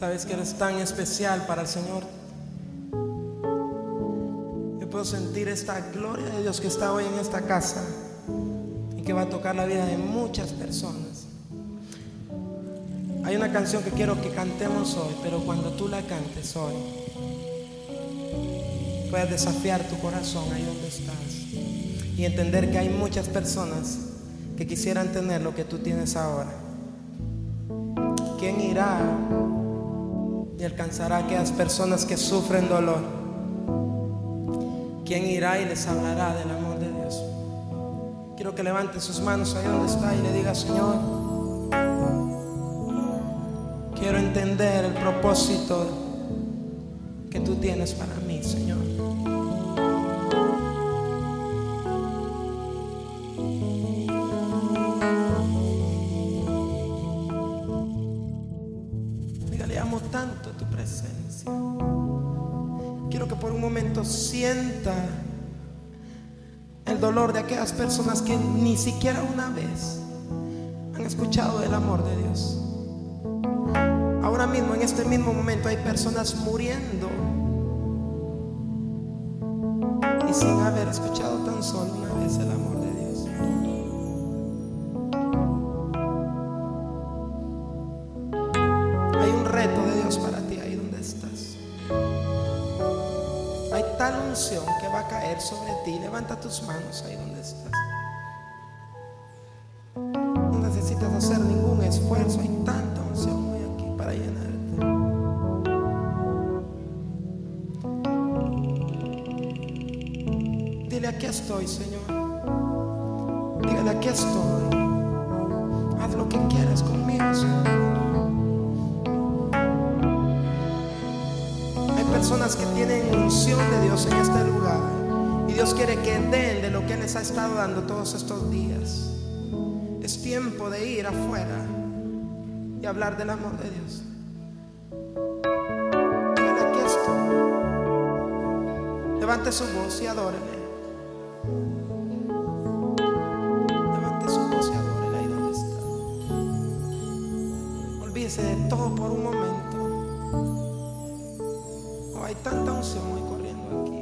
Sabes que eres tan especial para el Señor. Yo puedo sentir esta gloria de Dios que está hoy en esta casa y que va a tocar la vida de muchas personas. Hay una canción que quiero que cantemos hoy, pero cuando tú la cantes hoy, puedes desafiar tu corazón ahí donde estás y entender que hay muchas personas que quisieran tener lo que tú tienes ahora. ¿Quién irá alcanzará a aquellas personas que sufren dolor? ¿Quién irá y les hablará del amor de Dios? Quiero que levante sus manos ahí donde está y le diga, Señor, quiero entender el propósito que tú tienes para mí, Señor. Presencia. Quiero que por un momento sienta el dolor de aquellas personas que ni siquiera una vez han escuchado del amor de Dios. Ahora mismo, en este mismo momento, hay personas muriendo y sin haber escuchado tan solo una vez el amor de Dios. Hay un reto de Dios para tal unción que va a caer sobre ti. Levanta tus manos ahí donde estás. No necesitas hacer ningún esfuerzo. Hay tanta unción hoy aquí para llenarte. Dile, aquí estoy, Señor. Dígale, aquí estoy. Haz lo que quieras conmigo, Señor. personas que tienen unción de Dios en este lugar. Y Dios quiere que den de lo que les ha estado dando todos estos días. Es tiempo de ir afuera y hablar del amor de Dios. Aquí estoy. Levante su voz y adórele. Levante su voz y adórele ahí donde está. Olvídese de todo por un momento hay tanta unción hoy corriendo aquí.